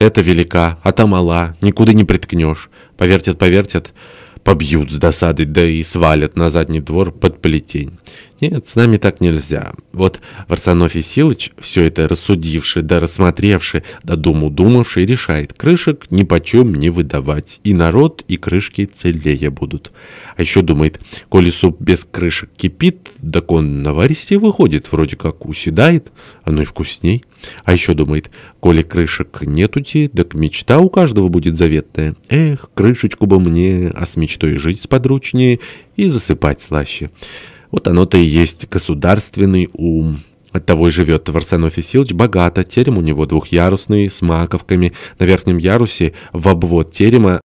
Это велика, а та мала, никуда не приткнешь. Повертят-повертят, побьют с досады, да и свалят на задний двор под плетень. Нет, с нами так нельзя. Вот Варсонофий Силыч, все это рассудивший, да рассмотревший, да думу думавший, решает, крышек ни почем не выдавать. И народ, и крышки целее будут. А еще думает, коли суп без крышек кипит, так он на варисте выходит, вроде как уседает, оно и вкусней. А еще думает, коли крышек нетути, так мечта у каждого будет заветная. Эх, крышечку бы мне, а с мечтой жить сподручнее и засыпать слаще. Вот оно-то и есть государственный ум. Оттого и живет Варсанов Силыч богато. Терем у него двухъярусный, с маковками. На верхнем ярусе в обвод терема